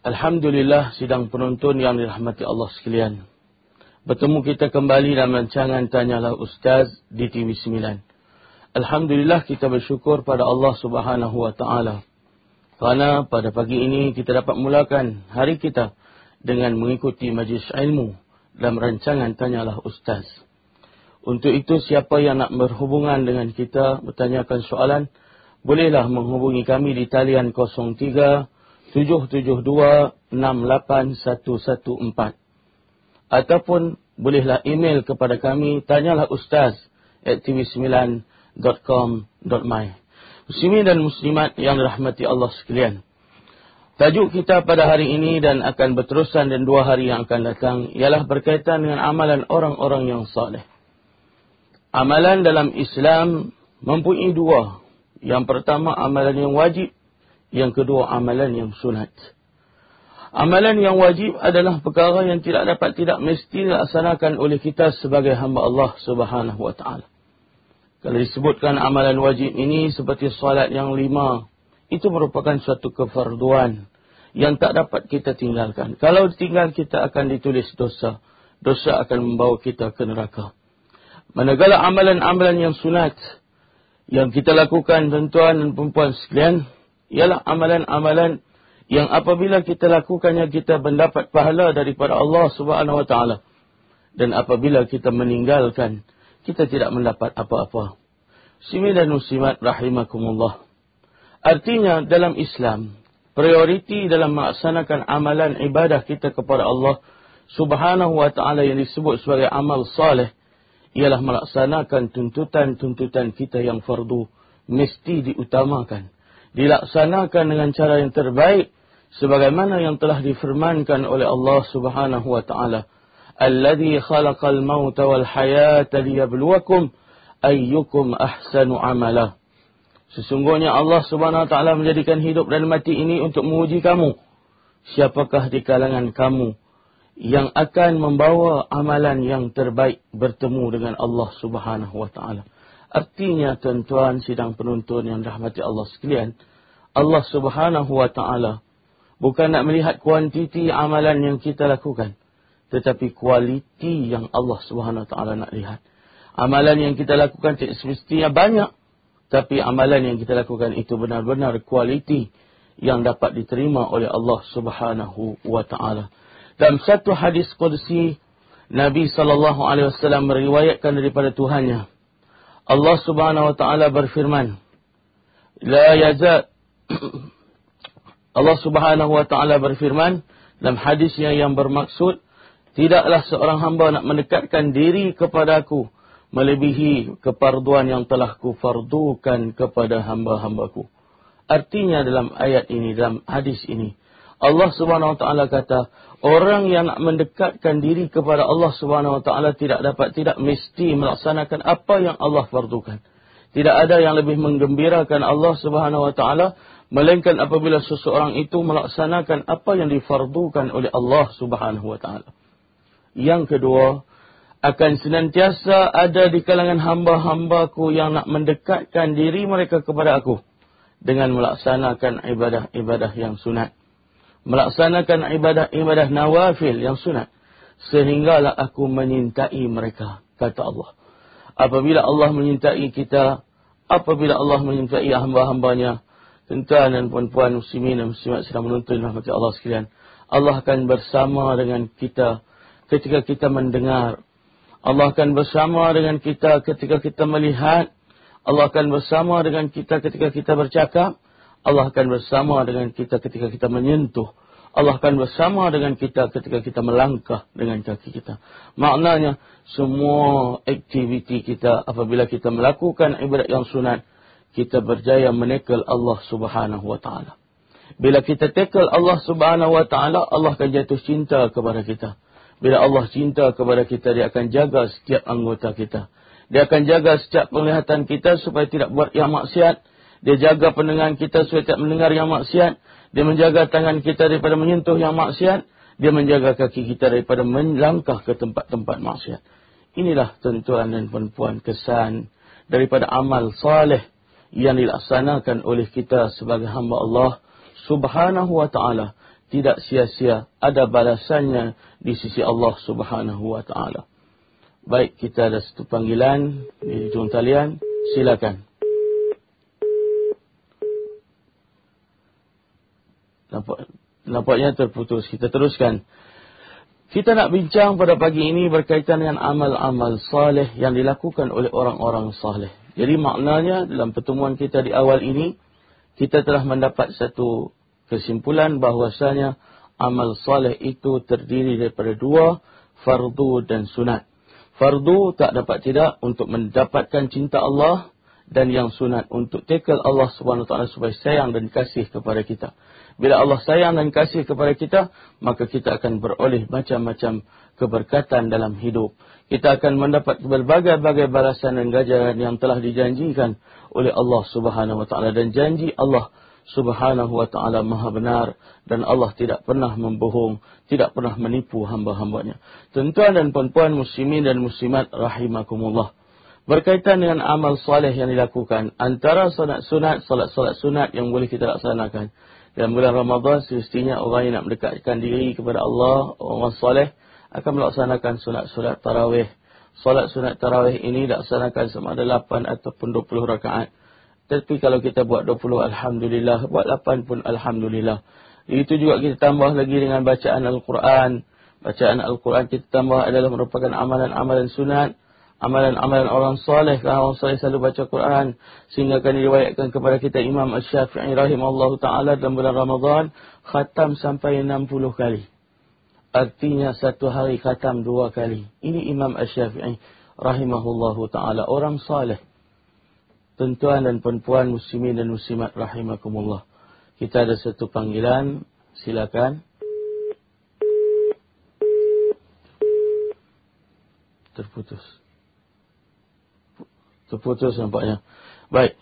Alhamdulillah sidang penonton yang dirahmati Allah sekalian. Bertemu kita kembali dalam rancangan Tanyalah Ustaz di TV9. Alhamdulillah kita bersyukur pada Allah Subhanahu wa taala. Kerana pada pagi ini kita dapat mulakan hari kita dengan mengikuti majlis ilmu dalam rancangan Tanyalah Ustaz. Untuk itu siapa yang nak berhubungan dengan kita bertanyakan soalan, bolehlah menghubungi kami di talian 03 772-68114 ataupun bolehlah email kepada kami tanyalah ustaz at tv9.com.my Muslimin dan muslimat yang dirahmati Allah sekalian. Tajuk kita pada hari ini dan akan berterusan dan dua hari yang akan datang ialah berkaitan dengan amalan orang-orang yang saleh. Amalan dalam Islam mempunyai dua. Yang pertama amalan yang wajib yang kedua, amalan yang sunat. Amalan yang wajib adalah perkara yang tidak dapat tidak mesti dilaksanakan oleh kita sebagai hamba Allah subhanahu wa ta'ala. Kalau disebutkan amalan wajib ini seperti salat yang lima, itu merupakan suatu kefarduan yang tak dapat kita tinggalkan. Kalau ditinggal kita akan ditulis dosa. Dosa akan membawa kita ke neraka. Manakala amalan-amalan yang sunat yang kita lakukan tuan-tuan dan perempuan sekalian, ialah amalan-amalan yang apabila kita lakukannya kita mendapat pahala daripada Allah Subhanahu wa taala. Dan apabila kita meninggalkan kita tidak mendapat apa-apa. Simi dan muslimat rahimakumullah. Artinya dalam Islam prioriti dalam melaksanakan amalan ibadah kita kepada Allah Subhanahu wa taala yang disebut sebagai amal saleh ialah melaksanakan tuntutan-tuntutan kita yang fardu mesti diutamakan dilaksanakan dengan cara yang terbaik sebagaimana yang telah difirmankan oleh Allah Subhanahu wa taala. Alladzi khalaqal mauta wal hayata liyabluwakum ayyukum ahsanu amala. Sesungguhnya Allah Subhanahu wa taala menjadikan hidup dan mati ini untuk menguji kamu. Siapakah di kalangan kamu yang akan membawa amalan yang terbaik bertemu dengan Allah Subhanahu wa taala? Artinya tuan-tuan sidang penuntun yang rahmati Allah sekalian, Allah subhanahu wa ta'ala bukan nak melihat kuantiti amalan yang kita lakukan, tetapi kualiti yang Allah subhanahu wa ta'ala nak lihat. Amalan yang kita lakukan semestinya banyak, tapi amalan yang kita lakukan itu benar-benar kualiti yang dapat diterima oleh Allah subhanahu wa ta'ala. Dalam satu hadis Qudsi, Nabi SAW meriwayatkan daripada Tuhannya, Allah Subhanahu wa taala berfirman La yazal Allah Subhanahu wa taala berfirman dalam hadis yang, bermaksud tidaklah seorang hamba nak mendekatkan diri kepadaku melebihi keparduan yang telah kufardukan kepada hamba-hambaku. Artinya dalam ayat ini, dalam hadis ini, Allah Subhanahu wa taala kata, orang yang nak mendekatkan diri kepada Allah Subhanahu wa taala tidak dapat tidak mesti melaksanakan apa yang Allah fardukan. Tidak ada yang lebih menggembirakan Allah Subhanahu wa taala melainkan apabila seseorang itu melaksanakan apa yang difardukan oleh Allah Subhanahu wa taala. Yang kedua, akan senantiasa ada di kalangan hamba-hambaku yang nak mendekatkan diri mereka kepada aku dengan melaksanakan ibadah-ibadah yang sunat. Melaksanakan ibadah-ibadah nawafil yang sunat. Sehinggalah aku menyintai mereka kata Allah. Apabila Allah menyintai kita apabila Allah menyintai hamba-hambanya tuan dan puan-puan muslimin dan muslimat sedang menuntun rahmat Allah sekalian Allah akan bersama dengan kita ketika kita mendengar Allah akan bersama dengan kita ketika kita melihat Allah akan bersama dengan kita ketika kita bercakap Allah akan bersama dengan kita ketika kita menyentuh. Allah akan bersama dengan kita ketika kita melangkah dengan kaki kita. Maknanya, semua aktiviti kita apabila kita melakukan ibadat yang sunat, kita berjaya menekel Allah subhanahu wa ta'ala. Bila kita tekel Allah subhanahu wa ta'ala, Allah akan jatuh cinta kepada kita. Bila Allah cinta kepada kita, dia akan jaga setiap anggota kita. Dia akan jaga setiap penglihatan kita supaya tidak buat yang maksiat. Dia jaga pendengaran kita supaya tidak mendengar yang maksiat. Dia menjaga tangan kita daripada menyentuh yang maksiat. Dia menjaga kaki kita daripada melangkah ke tempat-tempat maksiat. Inilah tentuan dan perempuan kesan daripada amal saleh yang dilaksanakan oleh kita sebagai hamba Allah subhanahu wa ta'ala tidak sia-sia ada balasannya di sisi Allah Subhanahu wa taala. Baik, kita ada satu panggilan di ujung talian. Silakan. Nampak, nampaknya terputus. Kita teruskan. Kita nak bincang pada pagi ini berkaitan dengan amal-amal saleh yang dilakukan oleh orang-orang saleh. Jadi maknanya dalam pertemuan kita di awal ini, kita telah mendapat satu kesimpulan bahwasanya amal saleh itu terdiri daripada dua, fardu dan sunat. Fardu tak dapat tidak untuk mendapatkan cinta Allah dan yang sunat untuk tekel Allah SWT supaya sayang dan kasih kepada kita. Bila Allah sayang dan kasih kepada kita, maka kita akan beroleh macam-macam keberkatan dalam hidup. Kita akan mendapat berbagai-bagai balasan dan ganjaran yang telah dijanjikan oleh Allah Subhanahu wa taala dan janji Allah Subhanahu wa taala Maha benar dan Allah tidak pernah membohong, tidak pernah menipu hamba-hambanya. Tuan-tuan dan puan-puan muslimin dan muslimat rahimakumullah. Berkaitan dengan amal soleh yang dilakukan antara sunat-sunat, salat-salat sunat yang boleh kita laksanakan. Dan bulan Ramadhan semestinya orang yang nak mendekatkan diri kepada Allah, orang soleh, akan melaksanakan sunat-sunat tarawih. Solat sunat tarawih ini laksanakan sama ada 8 ataupun 20 rakaat. Tapi kalau kita buat 20, Alhamdulillah. Buat 8 pun Alhamdulillah. Itu juga kita tambah lagi dengan bacaan Al-Quran. Bacaan Al-Quran kita tambah adalah merupakan amalan-amalan sunat amalan-amalan orang soleh kerana orang soleh selalu baca Quran sehingga akan diriwayatkan kepada kita Imam Ash-Syafi'i rahimahullah ta'ala dalam bulan Ramadhan khatam sampai 60 kali artinya satu hari khatam dua kali. Ini Imam Ash-Syafi'i rahimahullah ta'ala. Orang soleh tuan dan perempuan muslimin dan muslimat rahimakumullah. Kita ada satu panggilan. Silakan. Terputus. Terputus nampaknya. Baik.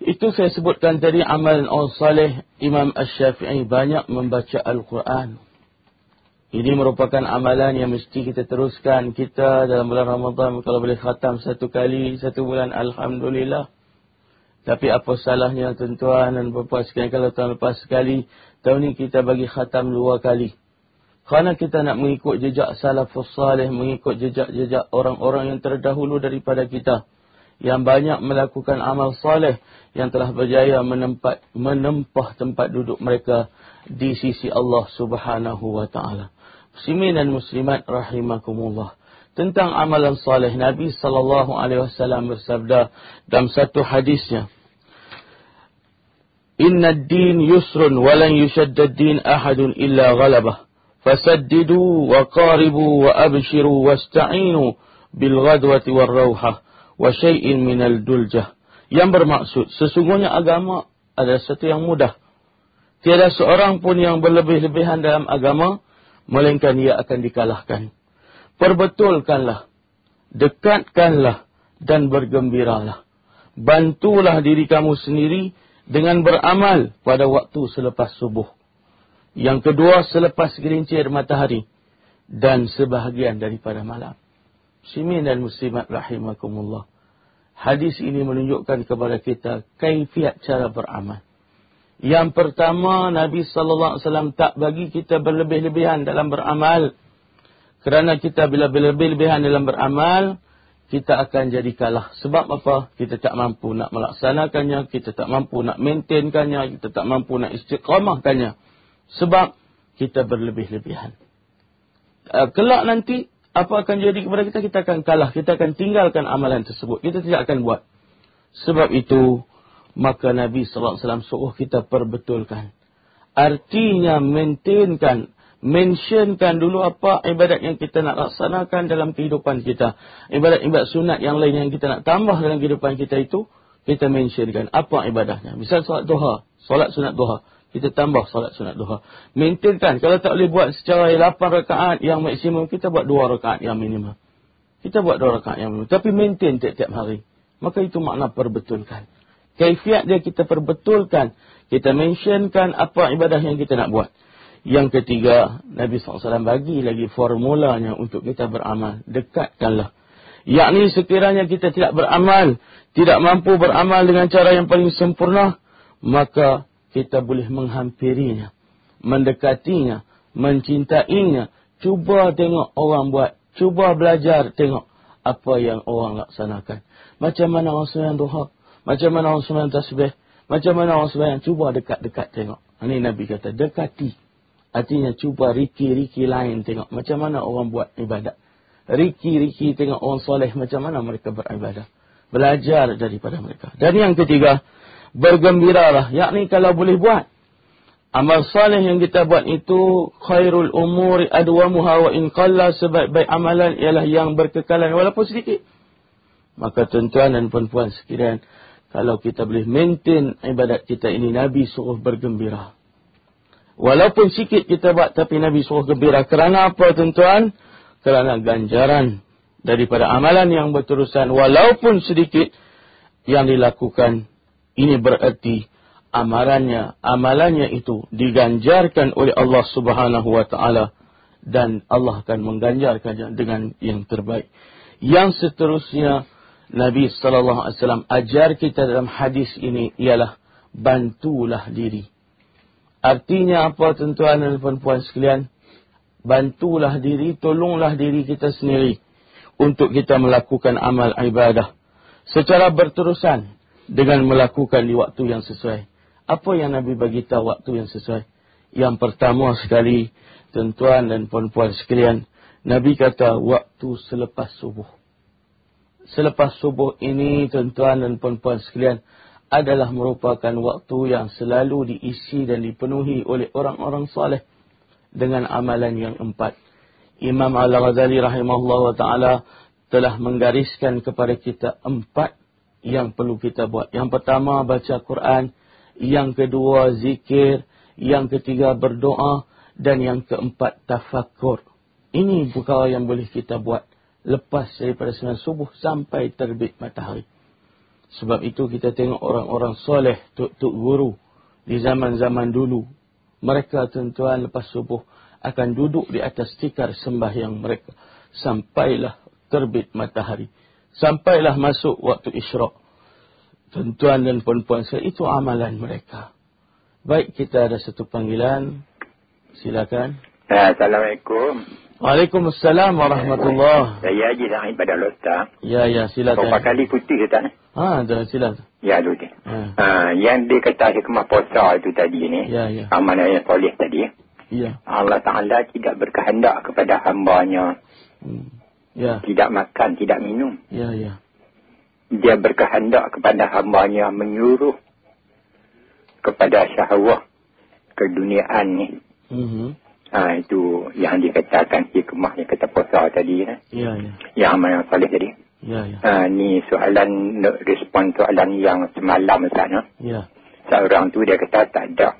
Itu saya sebutkan tadi amalan orang salih Imam Ash-Syafi'i banyak membaca Al-Quran. Ini merupakan amalan yang mesti kita teruskan. Kita dalam bulan Ramadan kalau boleh khatam satu kali, satu bulan Alhamdulillah. Tapi apa salahnya tuan-tuan dan puan kalau tahun lepas sekali, tahun ini kita bagi khatam dua kali. Kerana kita nak mengikut jejak salafus salih, mengikut jejak-jejak orang-orang yang terdahulu daripada kita yang banyak melakukan amal soleh yang telah berjaya menempat, menempah tempat duduk mereka di sisi Allah subhanahu wa ta'ala. Muslimin dan muslimat rahimakumullah. Tentang amalan soleh Nabi sallallahu alaihi wasallam bersabda dalam satu hadisnya. Inna ad-din yusrun wa lan yushadda ad-din ahadun illa ghalabah. Fasaddidu wa qaribu wa abshiru wasta'inu bil ghadwati war rawhah wa syai'in minal duljah yang bermaksud sesungguhnya agama adalah sesuatu yang mudah tiada seorang pun yang berlebih-lebihan dalam agama melainkan ia akan dikalahkan perbetulkanlah dekatkanlah dan bergembiralah bantulah diri kamu sendiri dengan beramal pada waktu selepas subuh yang kedua selepas gelincir matahari dan sebahagian daripada malam Muslimin dan muslimat rahimakumullah. Hadis ini menunjukkan kepada kita kaifiat cara beramal. Yang pertama, Nabi sallallahu alaihi wasallam tak bagi kita berlebih-lebihan dalam beramal. Kerana kita bila berlebih-lebihan dalam beramal, kita akan jadi kalah. Sebab apa? Kita tak mampu nak melaksanakannya, kita tak mampu nak maintainkannya, kita tak mampu nak istiqamahkannya. Sebab kita berlebih-lebihan. Uh, kelak nanti apa akan jadi kepada kita? Kita akan kalah. Kita akan tinggalkan amalan tersebut. Kita tidak akan buat. Sebab itu, maka Nabi SAW suruh kita perbetulkan. Artinya, maintainkan, mentionkan dulu apa ibadat yang kita nak laksanakan dalam kehidupan kita. Ibadat-ibadat sunat yang lain yang kita nak tambah dalam kehidupan kita itu, kita mentionkan apa ibadahnya. Misal solat duha, solat sunat duha kita tambah salat sunat duha. Maintainkan. Kalau tak boleh buat secara 8 rakaat yang maksimum, kita buat 2 rakaat yang minimum. Kita buat 2 rakaat yang minimum. Tapi maintain tiap-tiap hari. Maka itu makna perbetulkan. Kaifiat dia kita perbetulkan. Kita mentionkan apa ibadah yang kita nak buat. Yang ketiga, Nabi SAW bagi lagi formulanya untuk kita beramal. Dekatkanlah. Yakni sekiranya kita tidak beramal, tidak mampu beramal dengan cara yang paling sempurna, maka kita boleh menghampirinya. mendekatinya, mencintainya. Cuba tengok orang buat. Cuba belajar tengok apa yang orang laksanakan. Macam mana orang sembahyang duha. Macam mana orang sembahyang tasbih. Macam mana orang sembahyang. Cuba dekat-dekat tengok. Ini Nabi kata, dekati. Artinya cuba riki-riki lain tengok. Macam mana orang buat ibadat. Riki-riki tengok orang soleh. Macam mana mereka beribadah. Belajar daripada mereka. Dan yang ketiga, bergembiralah. Yakni kalau boleh buat. Amal salih yang kita buat itu khairul umuri adwamuha wa in qalla sebaik-baik amalan ialah yang berkekalan walaupun sedikit. Maka tuan-tuan dan puan-puan sekalian, kalau kita boleh maintain ibadat kita ini Nabi suruh bergembira. Walaupun sikit kita buat tapi Nabi suruh gembira. Kerana apa tuan-tuan? Kerana ganjaran daripada amalan yang berterusan walaupun sedikit yang dilakukan ini berarti amarannya, amalannya itu diganjarkan oleh Allah Subhanahu wa taala dan Allah akan mengganjarkannya dengan yang terbaik. Yang seterusnya Nabi sallallahu alaihi wasallam ajar kita dalam hadis ini ialah bantulah diri. Artinya apa tuan-tuan dan puan-puan sekalian? Bantulah diri, tolonglah diri kita sendiri untuk kita melakukan amal ibadah secara berterusan dengan melakukan di waktu yang sesuai. Apa yang Nabi bagi tahu waktu yang sesuai? Yang pertama sekali, tuan-tuan dan puan-puan sekalian, Nabi kata waktu selepas subuh. Selepas subuh ini, tuan-tuan dan puan-puan sekalian, adalah merupakan waktu yang selalu diisi dan dipenuhi oleh orang-orang soleh dengan amalan yang empat. Imam Al-Ghazali rahimahullah ta'ala telah menggariskan kepada kita empat yang perlu kita buat. Yang pertama, baca Quran yang kedua zikir, yang ketiga berdoa dan yang keempat tafakur. Ini perkara yang boleh kita buat lepas daripada sembilan subuh sampai terbit matahari. Sebab itu kita tengok orang-orang soleh, tuk-tuk guru di zaman-zaman dulu. Mereka tuan-tuan lepas subuh akan duduk di atas tikar sembahyang mereka. Sampailah terbit matahari. Sampailah masuk waktu isyraq tuan-tuan dan puan-puan saya itu amalan mereka. Baik kita ada satu panggilan. Silakan. Assalamualaikum. Waalaikumsalam warahmatullahi. Saya Haji Sa'id pada Ustaz. Ya, ya, silakan. Berapa kali putih Ustaz? Ha, dah silakan. Ya, dia. Ha. ha. yang dia kata hikmah puasa itu tadi ni. Ya, ya. Amalan yang soleh tadi. Ya. Allah Ta'ala tidak berkehendak kepada hambanya. Hmm. Ya. Tidak makan, tidak minum. Ya, ya dia berkehendak kepada hambanya menyuruh kepada syahwah keduniaan ni. Mm-hmm. Ha, itu yang dikatakan hikmah yang kata puasa tadi. Ya, ya. Yang amal yang salih tadi. Ya, ya. Ha, ni soalan, respon soalan yang semalam sana. Ya. Seorang tu dia kata tak ada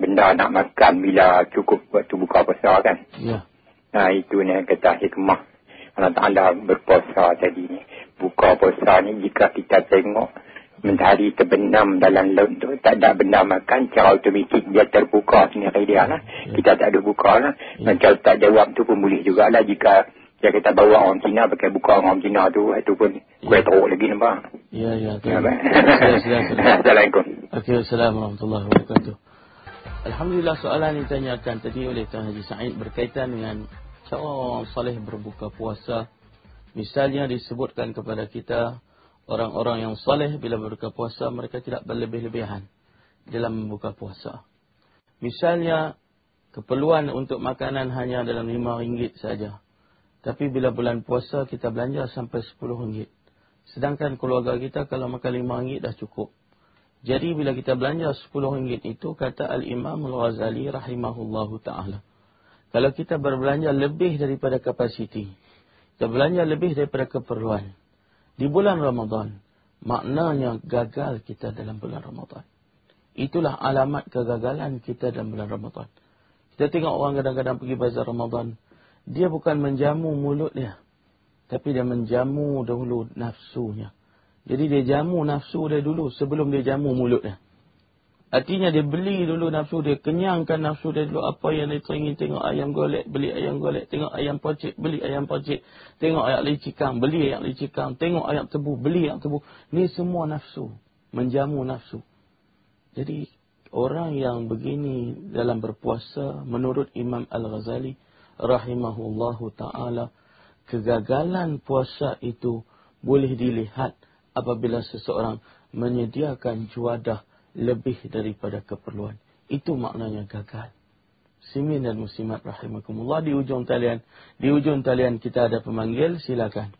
benda nak makan bila cukup waktu buka puasa kan. Ya. Ha, itu ni kata hikmah. Allah Ta'ala berpuasa tadi ni buka puasa ni jika kita tengok mentari terbenam dalam laut tu tak ada benda makan cara otomatik dia terbuka sendiri dia lah. Ya. kita tak ada buka lah. Ya. macam tak jawab tu pun boleh jugalah jika ya kita bawa orang Cina pakai buka orang Cina tu itu pun ya. kuih teruk lagi nampak. Ya ya, ya Assalamualaikum. Okay, Assalamualaikum warahmatullahi wabarakatuh. Alhamdulillah soalan yang ditanyakan tadi oleh Tuan Haji Sa'id berkaitan dengan cara orang salih berbuka puasa. Misalnya disebutkan kepada kita orang-orang yang soleh bila berbuka puasa mereka tidak berlebih-lebihan dalam membuka puasa. Misalnya keperluan untuk makanan hanya dalam lima ringgit saja. Tapi bila bulan puasa kita belanja sampai sepuluh ringgit. Sedangkan keluarga kita kalau makan lima ringgit dah cukup. Jadi bila kita belanja sepuluh ringgit itu kata Al-Imam Al-Ghazali rahimahullahu ta'ala. Kalau kita berbelanja lebih daripada kapasiti kita belanja lebih daripada keperluan. Di bulan Ramadan, maknanya gagal kita dalam bulan Ramadan. Itulah alamat kegagalan kita dalam bulan Ramadan. Kita tengok orang kadang-kadang pergi bazar Ramadan. Dia bukan menjamu mulut dia. Tapi dia menjamu dahulu nafsunya. Jadi dia jamu nafsu dia dulu sebelum dia jamu mulut dia. Artinya dia beli dulu nafsu dia. Kenyangkan nafsu dia dulu. Apa yang dia teringin tengok ayam golek. Beli ayam golek. Tengok ayam pocik. Beli ayam pocik. Tengok ayam licikang. Beli ayam licikang. Tengok ayam tebu. Beli ayam tebu. Ni semua nafsu. Menjamu nafsu. Jadi orang yang begini dalam berpuasa menurut Imam Al-Ghazali rahimahullahu taala kegagalan puasa itu boleh dilihat apabila seseorang menyediakan juadah lebih daripada keperluan. Itu maknanya gagal. Simin dan muslimat rahimakumullah di ujung talian. Di ujung talian kita ada pemanggil, silakan.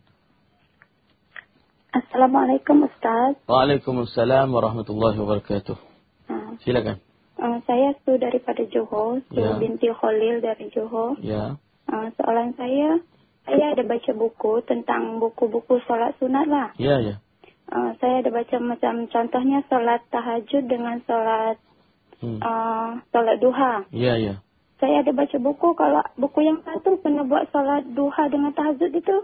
Assalamualaikum Ustaz. Waalaikumsalam warahmatullahi wabarakatuh. Uh, silakan. Uh, saya Su daripada Johor, Su ya. binti Khalil dari Johor. Ya. Uh, soalan saya, saya ada baca buku tentang buku-buku solat sunat lah. Ya, ya. Uh, saya ada baca macam contohnya solat tahajud dengan solat hmm. uh, solat duha. Ya, ya. Saya ada baca buku kalau buku yang satu pernah buat solat duha dengan tahajud itu.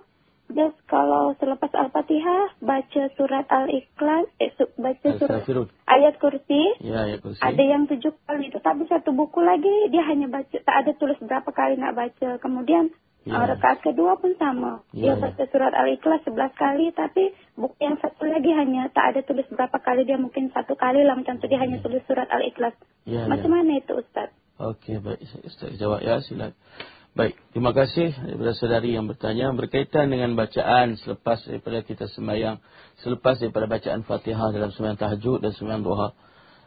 Just kalau selepas Al-Fatihah baca surat Al-Ikhlas, eh, baca surat ayat kursi. Ya, ayat kursi. Ada yang tujuh kali itu. Tapi satu buku lagi dia hanya baca, tak ada tulis berapa kali nak baca. Kemudian ya. uh, rekaat kedua pun sama. Ya, dia ya. baca surat Al-Ikhlas sebelas kali. Tapi buku yang satu lagi hanya tak ada tulis berapa kali. Dia mungkin satu kali lah macam tu. Dia ya. hanya tulis surat Al-Ikhlas. Ya, Macam ya. mana itu Ustaz? Okey, baik. Ustaz jawab ya, silakan. Baik, terima kasih kepada saudari yang bertanya berkaitan dengan bacaan selepas daripada kita sembahyang, selepas daripada bacaan Fatihah dalam sembahyang tahajud dan sembahyang duha.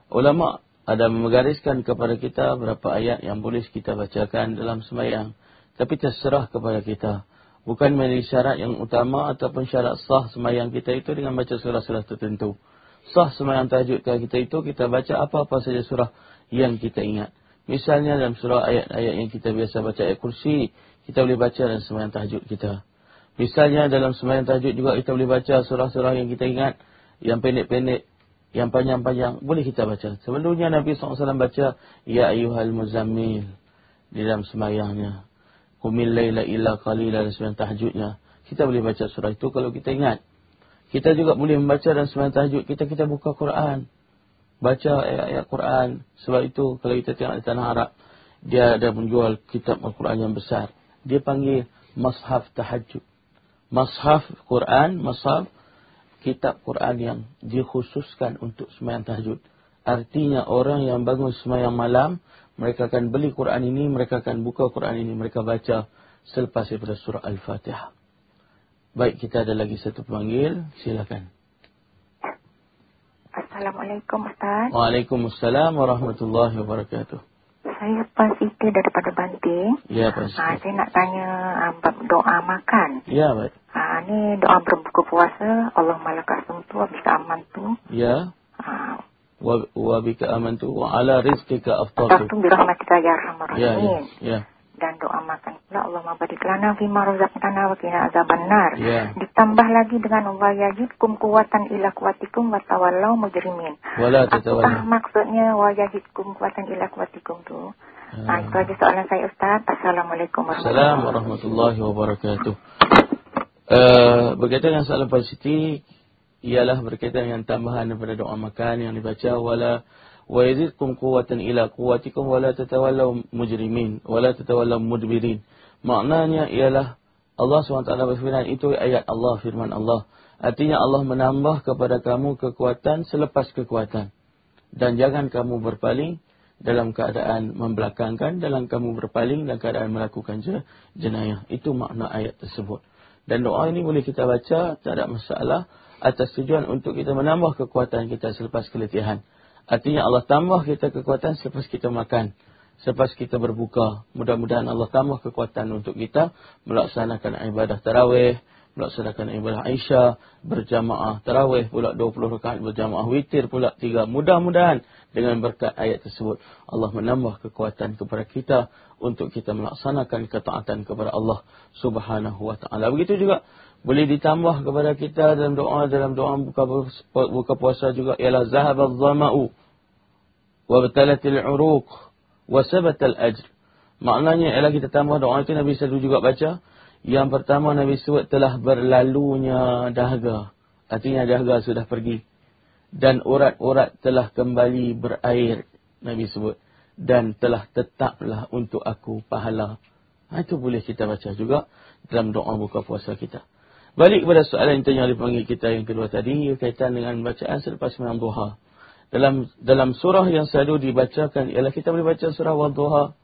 Ulama ada menggariskan kepada kita berapa ayat yang boleh kita bacakan dalam sembahyang, tapi terserah kepada kita. Bukan menjadi syarat yang utama ataupun syarat sah sembahyang kita itu dengan baca surah-surah tertentu. Sah sembahyang tahajud kita itu kita baca apa-apa saja surah yang kita ingat. Misalnya dalam surah ayat-ayat yang kita biasa baca ayat kursi, kita boleh baca dalam sembahyang tahajud kita. Misalnya dalam sembahyang tahajud juga kita boleh baca surah-surah yang kita ingat, yang pendek-pendek, yang panjang-panjang, boleh kita baca. Sebelumnya Nabi SAW baca, Ya ayuhal muzammil, di dalam sembahyangnya. Kumil layla illa qalila dalam sembahyang tahajudnya. Kita boleh baca surah itu kalau kita ingat. Kita juga boleh membaca dalam sembahyang tahajud kita, kita buka Quran baca ayat-ayat Quran. Sebab itu kalau kita tengok di tanah Arab, dia ada menjual kitab Al-Quran yang besar. Dia panggil Mashaf Tahajud. Mashaf Quran, Mashaf kitab Quran yang dikhususkan untuk semayang tahajud. Artinya orang yang bangun semayang malam, mereka akan beli Quran ini, mereka akan buka Quran ini, mereka baca selepas daripada surah Al-Fatihah. Baik, kita ada lagi satu pemanggil. Silakan. Assalamualaikum Ustaz. Waalaikumsalam warahmatullahi wabarakatuh. Saya Pak Siti daripada Banting. Ya Pak Siti. Ha, saya nak tanya um, doa makan. Ya baik. Ha, ini doa berbuka puasa. Allah malaka sumtu wa bika aman tu. Ya. Ha. Wa, wa bika aman tu wa ala rizkika aftatu. Aftatu birahmatika ya rahmar Ya, ya. ya dan doa makan pula Allah mabarik lana fima razaqtana wa qina azabannar. Yeah. Ditambah lagi dengan wa yajidkum kuwatan ila kuwatikum wa tawallau mujrimin. Wala tatawallau. Apa maksudnya wa yajidkum kuwatan ila kuwatikum tu? Uh. Ha, itu aja soalan saya Ustaz. Assalamualaikum warahmatullahi wabarakatuh. Uh, berkaitan dengan soalan Pak Siti ialah berkaitan dengan tambahan daripada doa makan yang dibaca wala wa yazidkum quwwatan ila quwwatikum wa la tatawallaw mujrimin wa la tatawallaw mudbirin. Maknanya ialah Allah SWT berfirman itu ayat Allah firman Allah. Artinya Allah menambah kepada kamu kekuatan selepas kekuatan. Dan jangan kamu berpaling dalam keadaan membelakangkan dalam kamu berpaling dalam keadaan melakukan jenayah. Itu makna ayat tersebut. Dan doa ini boleh kita baca tak ada masalah atas tujuan untuk kita menambah kekuatan kita selepas keletihan Artinya Allah tambah kita kekuatan selepas kita makan. Selepas kita berbuka. Mudah-mudahan Allah tambah kekuatan untuk kita melaksanakan ibadah tarawih. Melaksanakan ibadah Aisyah. Berjamaah tarawih pula 20 rakaat. Berjamaah witir pula 3. Mudah-mudahan dengan berkat ayat tersebut. Allah menambah kekuatan kepada kita. Untuk kita melaksanakan ketaatan kepada Allah subhanahu wa ta'ala. Begitu juga boleh ditambah kepada kita dalam doa dalam doa buka buka puasa juga ialah zahabaz zama'u wa batalatil uruq wa sabatal ajr maknanya ialah kita tambah doa itu Nabi selalu juga baca yang pertama Nabi sebut telah berlalunya dahaga. Artinya dahaga sudah pergi. Dan urat-urat telah kembali berair Nabi sebut. Dan telah tetaplah untuk aku pahala. Ha, itu boleh kita baca juga dalam doa buka puasa kita Balik kepada soalan yang tanya oleh panggil kita yang kedua tadi, berkaitan dengan bacaan selepas malam duha. Dalam dalam surah yang selalu dibacakan ialah kita boleh baca surah Wadduha.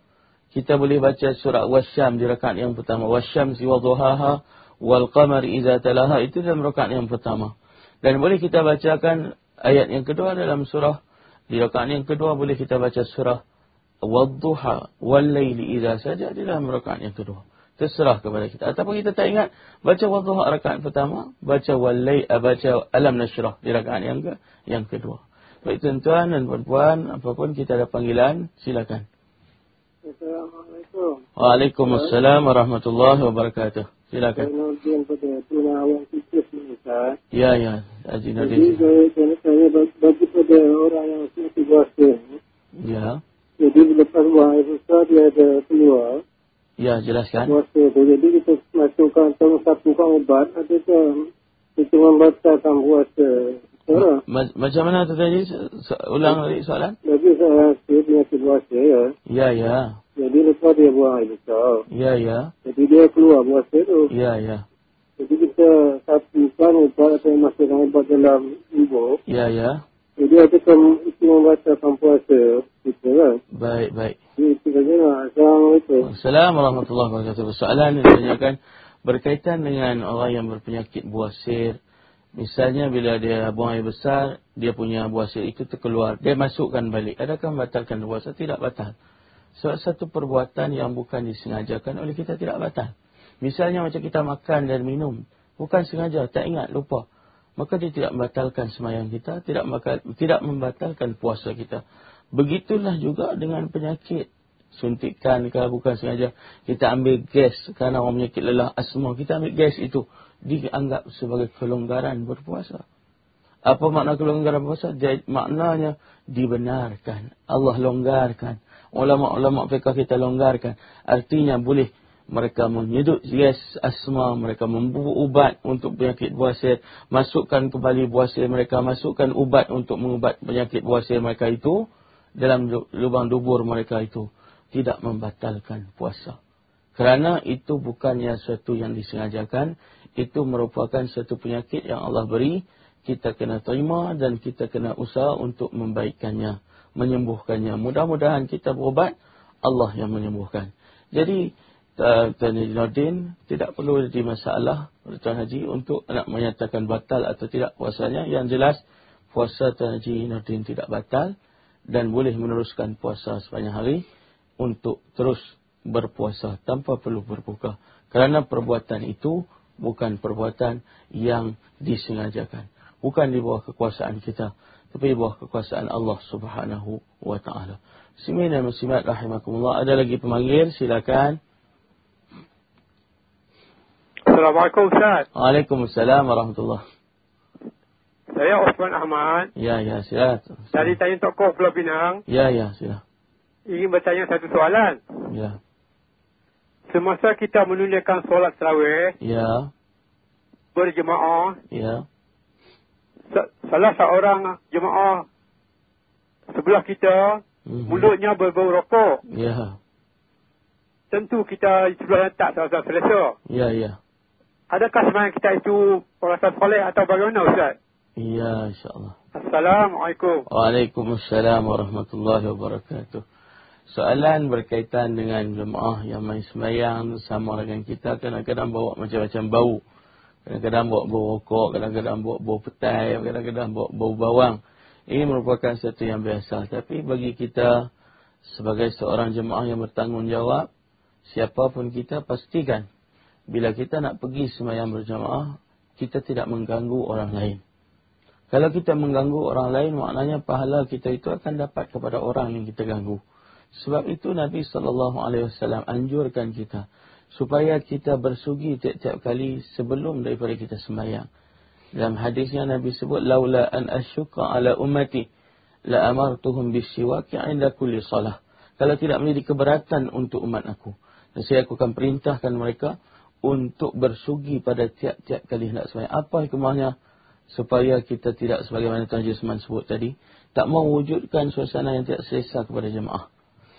Kita boleh baca surah Wasyam di rakaat yang pertama. Wasyam si Wadduhaha wal qamar iza talaha itu dalam rakaat yang pertama. Dan boleh kita bacakan ayat yang kedua dalam surah di rakaat yang kedua boleh kita baca surah Wadduha wal laili iza saja di dalam rakaat yang kedua. Terserah kepada kita. Ataupun kita tak ingat baca Wadduha rakaat pertama, baca wal lail eh, baca alam nasyrah di rakaat yang ke yang kedua. Baik tuan-tuan dan puan-puan, apapun kita ada panggilan, silakan. Assalamualaikum. Waalaikumsalam warahmatullahi wabarakatuh. Silakan. Saya Nordin pada Tuna Awang Tikus ni, Ustaz. Ya, ya. Haji Jadi saya, saya, saya bagi pada orang yang mesti puasa. Ya. Jadi lepas buang air besar, dia ada keluar. Ya, jelaskan. Tu. Jadi kita masukkan atau satukan ubat. Ada tu itu membatalkan puasa. Betul Ma- macam mana tu tadi? So- ulang lagi soalan. Jadi saya dia puasa ya. Ya, ya. Jadi lepas dia buang air besar. Ya, ya. Jadi dia keluar puasa tu. Ya, ya. Jadi kita satukan ubat atau masukkan ubat dalam ibu. Ya, ya. Jadi ada kan itu membatalkan puasa kita kan. Baik, baik. Jadi itu saja lah. Assalamualaikum. Assalamualaikum warahmatullahi wabarakatuh. Soalan yang ditanyakan berkaitan dengan orang yang berpenyakit buasir. Misalnya bila dia buang air besar, dia punya buasir itu terkeluar. Dia masukkan balik. Adakah membatalkan puasa? Tidak batal. Sebab satu perbuatan yang bukan disengajakan oleh kita tidak batal. Misalnya macam kita makan dan minum. Bukan sengaja, tak ingat, lupa. Maka dia tidak membatalkan semayang kita, tidak tidak membatalkan puasa kita. Begitulah juga dengan penyakit. Suntikan ke bukan sengaja. Kita ambil gas kerana orang penyakit lelah asma. Kita ambil gas itu. Dianggap sebagai kelonggaran berpuasa. Apa makna kelonggaran berpuasa? Dia, maknanya dibenarkan. Allah longgarkan. Ulama-ulama fiqah kita longgarkan. Artinya boleh mereka menyedut gas asma, mereka membuat ubat untuk penyakit buasir, masukkan kembali buasir mereka, masukkan ubat untuk mengubat penyakit buasir mereka itu dalam lubang dubur mereka itu tidak membatalkan puasa. Kerana itu bukannya sesuatu yang disengajakan, itu merupakan satu penyakit yang Allah beri, kita kena terima dan kita kena usaha untuk membaikkannya, menyembuhkannya. Mudah-mudahan kita berubat, Allah yang menyembuhkan. Jadi, Tuan Haji Nordin tidak perlu jadi masalah Tuan Haji untuk nak menyatakan batal atau tidak puasanya. Yang jelas, puasa Tuan Haji Nordin tidak batal dan boleh meneruskan puasa sepanjang hari untuk terus berpuasa tanpa perlu berbuka. Kerana perbuatan itu bukan perbuatan yang disengajakan. Bukan di bawah kekuasaan kita. Tapi di bawah kekuasaan Allah subhanahu ta'ala. Muslimin dan muslimat rahimakumullah. Ada lagi pemanggil, silakan. Assalamualaikum Ustaz. Waalaikumsalam warahmatullahi Saya Osman Ahmad. Ya, ya, silakan. Dari Tanya Tokoh Pulau Pinang. Ya, ya, silakan. Ingin bertanya satu soalan. Ya, Semasa kita menunaikan solat tarawih ya, berjemaah, ya, sa- salah seorang jemaah sebelah kita Mhm. mulutnya berbau rokok. ya, Tentu kita sebelah tak rasa selesa. ya, ya. Adakah sebenarnya kita itu perasaan soleh atau bagaimana Ustaz? Ya, insyaAllah. Assalamualaikum. Waalaikumsalam warahmatullahi wabarakatuh. Soalan berkaitan dengan jemaah yang main sembahyang bersama dengan kita kadang-kadang bawa macam-macam bau. Kadang-kadang bawa bau rokok, kadang-kadang bawa bau petai, kadang-kadang bawa bau bawang. Ini merupakan satu yang biasa. Tapi bagi kita sebagai seorang jemaah yang bertanggungjawab, siapapun kita pastikan bila kita nak pergi sembahyang berjemaah, kita tidak mengganggu orang lain. Kalau kita mengganggu orang lain, maknanya pahala kita itu akan dapat kepada orang yang kita ganggu. Sebab itu Nabi wasallam anjurkan kita supaya kita bersugi tiap-tiap kali sebelum daripada kita sembahyang. Dalam hadisnya Nabi sebut laula an asyqa ala ummati la amartuhum bisiwak 'inda kulli salah. Kalau tidak menjadi keberatan untuk umat aku, saya aku akan perintahkan mereka untuk bersugi pada tiap-tiap kali hendak sembahyang. Apa hikmahnya? Supaya kita tidak sebagaimana Tuan Haji Usman sebut tadi, tak mau wujudkan suasana yang tidak selesa kepada jemaah.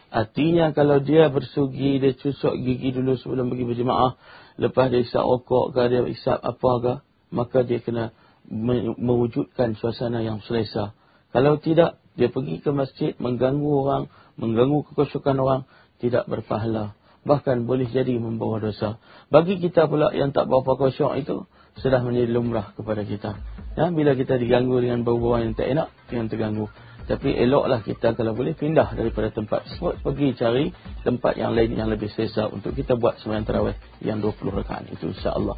Artinya kalau dia bersugi, dia cusok gigi dulu sebelum pergi berjemaah. Lepas dia isap rokok ke, dia isap apa ke. Maka dia kena mewujudkan suasana yang selesa. Kalau tidak, dia pergi ke masjid, mengganggu orang, mengganggu kekusukan orang, tidak berpahala. Bahkan boleh jadi membawa dosa. Bagi kita pula yang tak berapa khusyuk itu, sudah menjadi lumrah kepada kita. Ya, bila kita diganggu dengan bau-bauan yang tak enak, yang terganggu. Tapi eloklah kita kalau boleh pindah daripada tempat tersebut pergi cari tempat yang lain yang lebih selesa untuk kita buat sembahyang tarawih yang 20 rakaat itu insya-Allah.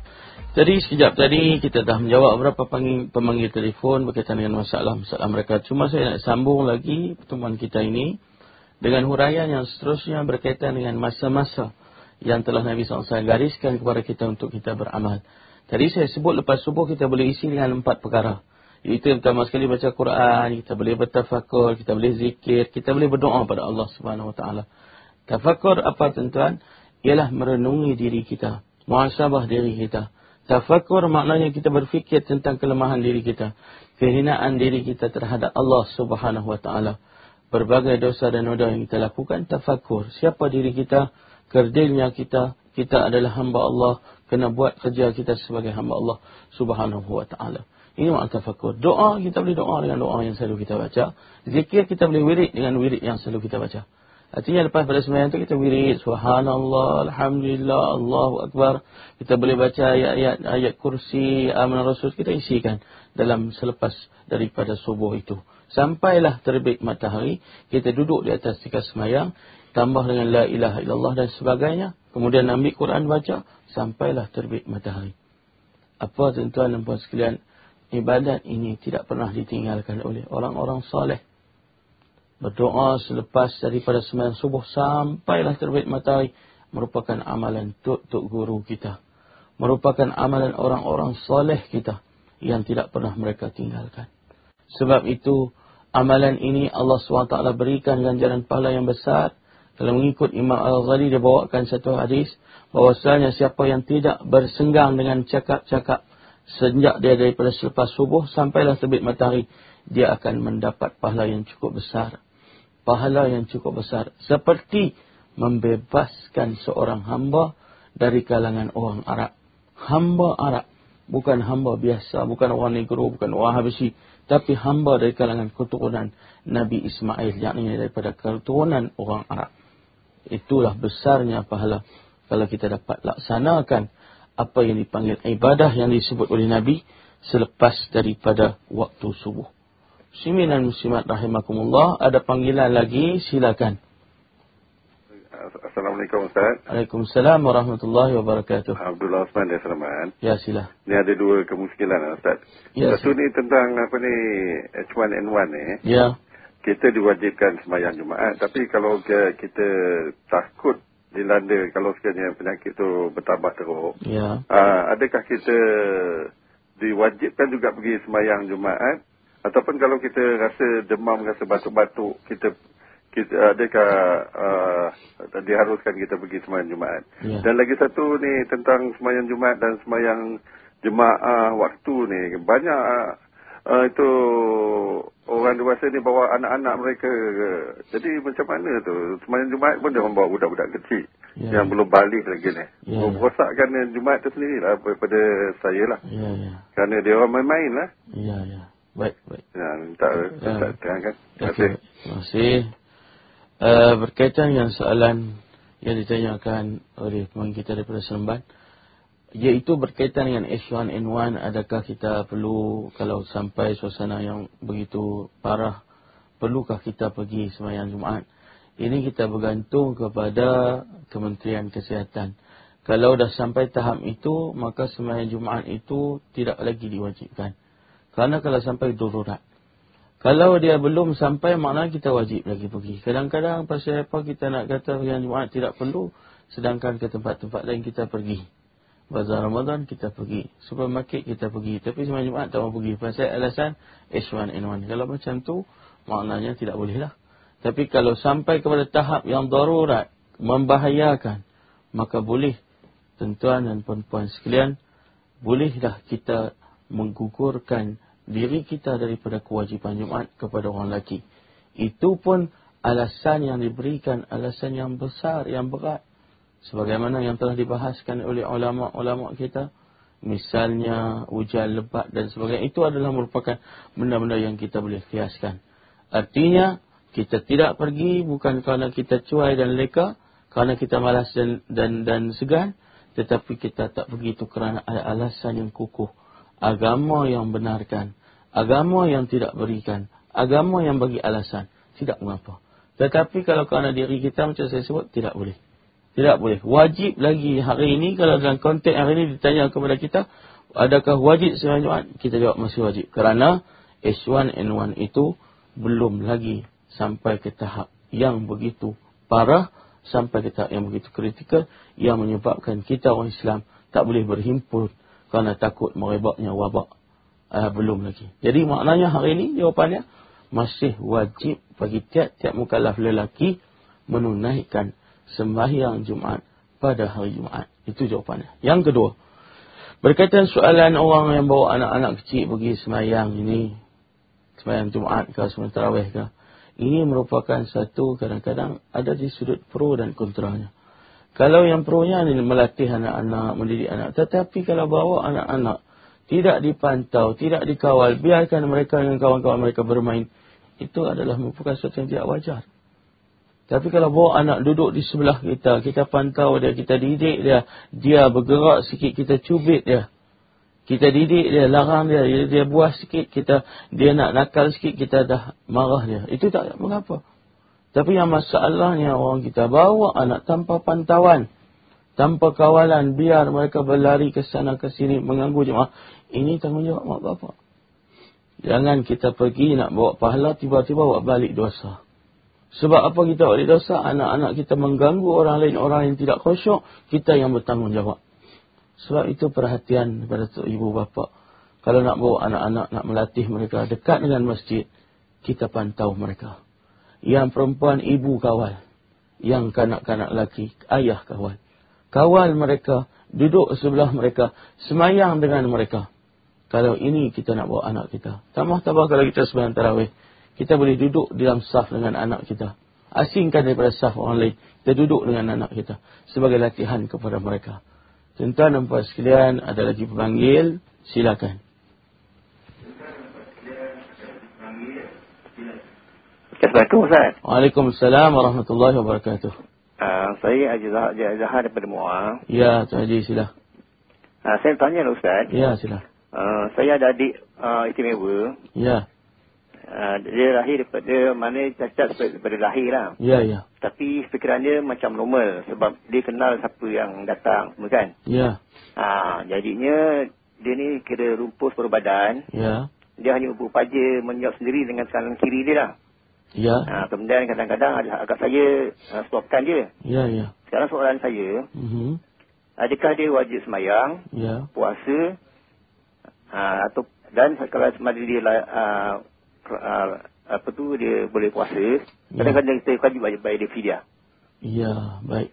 Jadi sekejap tadi kita dah menjawab beberapa panggil, pemanggil telefon berkaitan dengan masalah-masalah mereka. Cuma saya nak sambung lagi pertemuan kita ini dengan huraian yang seterusnya berkaitan dengan masa-masa yang telah Nabi SAW gariskan kepada kita untuk kita beramal. Tadi saya sebut lepas subuh kita boleh isi dengan empat perkara. Itu yang pertama sekali baca Quran, kita boleh bertafakur, kita boleh zikir, kita boleh berdoa pada Allah Subhanahu Wa Taala. Tafakur apa tuan-tuan? Ialah merenungi diri kita, muhasabah diri kita. Tafakur maknanya kita berfikir tentang kelemahan diri kita, kehinaan diri kita terhadap Allah Subhanahu Wa Taala. Berbagai dosa dan noda yang kita lakukan, tafakur. Siapa diri kita, kerdilnya kita, kita adalah hamba Allah, kena buat kerja kita sebagai hamba Allah Subhanahu Wa Taala. Ini makna tafakur. Doa, kita boleh doa dengan doa yang selalu kita baca. Zikir, kita boleh wirid dengan wirid yang selalu kita baca. Artinya lepas pada sembahyang itu kita wirid. Subhanallah, Alhamdulillah, Allahu Akbar. Kita boleh baca ayat-ayat ayat kursi, amanah rasul. Kita isikan dalam selepas daripada subuh itu. Sampailah terbit matahari. Kita duduk di atas tikas sembahyang. Tambah dengan la ilaha illallah dan sebagainya. Kemudian ambil Quran baca. Sampailah terbit matahari. Apa tuan-tuan dan puan sekalian ibadat ini tidak pernah ditinggalkan oleh orang-orang soleh. Berdoa selepas daripada sembahyang subuh sampailah terbit matahari merupakan amalan tuk-tuk guru kita. Merupakan amalan orang-orang soleh kita yang tidak pernah mereka tinggalkan. Sebab itu amalan ini Allah SWT berikan ganjaran pahala yang besar. Kalau mengikut Imam Al-Ghazali dia bawakan satu hadis bahwasanya siapa yang tidak bersenggang dengan cakap-cakap sejak dia daripada selepas subuh sampailah terbit matahari dia akan mendapat pahala yang cukup besar. Pahala yang cukup besar. Seperti membebaskan seorang hamba dari kalangan orang Arab. Hamba Arab. Bukan hamba biasa bukan orang negro bukan orang Habsyi tapi hamba dari kalangan keturunan Nabi Ismail yakni daripada keturunan orang Arab itulah besarnya pahala kalau kita dapat laksanakan apa yang dipanggil ibadah yang disebut oleh Nabi selepas daripada waktu subuh. Muslimin dan muslimat rahimakumullah, ada panggilan lagi, silakan. Assalamualaikum Ustaz. Waalaikumsalam warahmatullahi wabarakatuh. Abdullah Osman dari Selamat. Ya sila. Ni ada dua kemungkinan Ustaz. Ya, Satu ni tentang apa ni H1N1 ni. Ya. Kita diwajibkan sembahyang Jumaat tapi kalau kita takut dilanda kalau sekiranya penyakit tu bertambah teruk. Ya. Uh, adakah kita diwajibkan juga pergi semayang Jumaat ataupun kalau kita rasa demam rasa batuk-batuk kita kita adakah uh, diharuskan kita pergi semayang Jumaat. Ya. Dan lagi satu ni tentang semayang Jumaat dan semayang jemaah waktu ni banyak uh, itu orang dewasa ni bawa anak-anak mereka. Jadi macam mana tu? Semayang Jumaat pun dia membawa budak-budak kecil. Ya, yang ya. belum balik lagi ni. Ya, Merosakkan ya. Jumaat tu sendiri lah daripada saya lah. Ya, ya. Kerana dia orang main-main lah. Ya, ya. Baik, baik. Ya, minta, ya. minta terangkan. Terima kasih. Terima kasih. Uh, berkaitan dengan soalan yang ditanyakan oleh pemain kita daripada Seremban iaitu berkaitan dengan H1N1 adakah kita perlu kalau sampai suasana yang begitu parah perlukah kita pergi sembahyang Jumaat? Ini kita bergantung kepada Kementerian Kesihatan. Kalau dah sampai tahap itu maka sembahyang Jumaat itu tidak lagi diwajibkan. Kerana kalau sampai darurat kalau dia belum sampai maknanya kita wajib lagi pergi kadang-kadang pasal apa kita nak kata sembahyang Jumaat tidak perlu sedangkan ke tempat-tempat lain kita pergi Bazar Ramadan kita pergi. Supermarket kita pergi. Tapi semalam Jumaat tak mau pergi. Pasal alasan H1N1. Kalau macam tu, maknanya tidak boleh lah. Tapi kalau sampai kepada tahap yang darurat, membahayakan, maka boleh tentuan dan perempuan sekalian, bolehlah kita menggugurkan diri kita daripada kewajipan Jumaat kepada orang lelaki. Itu pun alasan yang diberikan, alasan yang besar, yang berat sebagaimana yang telah dibahaskan oleh ulama-ulama kita misalnya hujan lebat dan sebagainya itu adalah merupakan benda-benda yang kita boleh kiaskan Artinya, kita tidak pergi bukan kerana kita cuai dan leka, kerana kita malas dan dan, dan segan, tetapi kita tak pergi itu kerana ada alasan yang kukuh. Agama yang benarkan. Agama yang tidak berikan. Agama yang bagi alasan. Tidak mengapa. Tetapi kalau kerana diri kita macam saya sebut, tidak boleh. Tidak boleh. Wajib lagi hari ini, kalau dalam konteks hari ini ditanya kepada kita, adakah wajib Jumaat? Kita jawab masih wajib. Kerana H1N1 itu belum lagi sampai ke tahap yang begitu parah, sampai ke tahap yang begitu kritikal, yang menyebabkan kita orang Islam tak boleh berhimpun kerana takut merebaknya wabak. Uh, belum lagi. Jadi maknanya hari ini jawapannya, masih wajib bagi tiap-tiap mukallaf lelaki menunaikan sembahyang Jumaat pada hari Jumaat. Itu jawapannya. Yang kedua, berkaitan soalan orang yang bawa anak-anak kecil pergi sembahyang ini, sembahyang Jumaat ke sembahyang tarawih ke, ini merupakan satu kadang-kadang ada di sudut pro dan kontranya. Kalau yang pro-nya ini melatih anak-anak, mendidik anak. Tetapi kalau bawa anak-anak, tidak dipantau, tidak dikawal, biarkan mereka dengan kawan-kawan mereka bermain, itu adalah merupakan sesuatu yang tidak wajar. Tapi kalau bawa anak duduk di sebelah kita, kita pantau dia, kita didik dia, dia bergerak sikit, kita cubit dia. Kita didik dia, larang dia, dia, dia buah sikit, kita dia nak nakal sikit, kita dah marah dia. Itu tak mengapa. Tapi yang masalahnya orang kita bawa anak tanpa pantauan, tanpa kawalan, biar mereka berlari ke sana ke sini, mengganggu jemaah. Ini tanggungjawab mak bapak. Jangan kita pergi nak bawa pahala, tiba-tiba bawa balik dosa. Sebab apa kita buat dosa? Anak-anak kita mengganggu orang lain, orang yang tidak khusyuk, kita yang bertanggungjawab. Sebab itu perhatian kepada ibu bapa. Kalau nak bawa anak-anak, nak melatih mereka dekat dengan masjid, kita pantau mereka. Yang perempuan, ibu kawal. Yang kanak-kanak laki, ayah kawal. Kawal mereka, duduk sebelah mereka, semayang dengan mereka. Kalau ini kita nak bawa anak kita. Tambah-tambah kalau kita sebayang tarawih kita boleh duduk dalam saf dengan anak kita. Asingkan daripada saf orang lain. Kita duduk dengan anak kita. Sebagai latihan kepada mereka. Tuan-tuan dan puan sekalian, ada lagi pemanggil. Silakan. Assalamualaikum Ustaz. Waalaikumsalam warahmatullahi wabarakatuh. Uh, saya Haji Zahar daripada Muar. Ya, Tuan Haji sila. Uh, saya tanya Ustaz. Ya, sila. Uh, saya ada adik uh, istimewa. Ya. Uh, dia lahir daripada mana cacat daripada lahir lah. Ya, ya. Tapi fikiran dia macam normal sebab dia kenal siapa yang datang, bukan? Ya. Uh, jadinya dia ni kira rumpus berbadan. Ya. Dia hanya berupaja menjawab sendiri dengan tangan kiri dia lah. Ya. Uh, kemudian kadang-kadang agak saya uh, stopkan dia. Ya, ya. Sekarang soalan saya. Uh mhm. -huh. Adakah dia wajib semayang? Ya. Puasa? Uh, atau dan kalau semasa dia uh, uh, apa tu dia boleh puasa. Ya. Kadang-kadang kita wajib bayar, bayar dia fidyah. Ya, baik.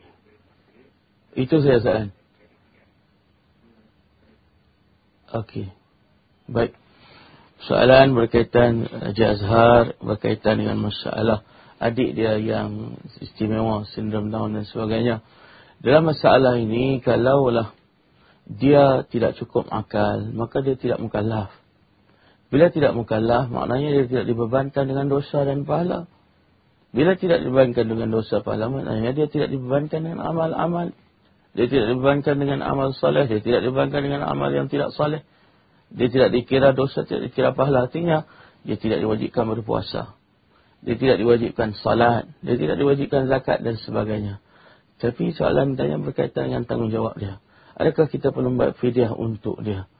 Itu saya soalan. Okey. Baik. Soalan berkaitan Haji Azhar berkaitan dengan masalah adik dia yang istimewa sindrom Down dan sebagainya. Dalam masalah ini kalaulah dia tidak cukup akal, maka dia tidak mukallaf. Bila tidak mukallaf, maknanya dia tidak dibebankan dengan dosa dan pahala. Bila tidak dibebankan dengan dosa pahala, maknanya dia tidak dibebankan dengan amal-amal. Dia tidak dibebankan dengan amal saleh, dia tidak dibebankan dengan amal yang tidak saleh. Dia tidak dikira dosa, tidak dikira pahala. Artinya, dia tidak diwajibkan berpuasa. Dia tidak diwajibkan salat. Dia tidak diwajibkan zakat dan sebagainya. Tapi soalan tanya berkaitan dengan tanggungjawab dia. Adakah kita perlu membuat fidyah untuk dia?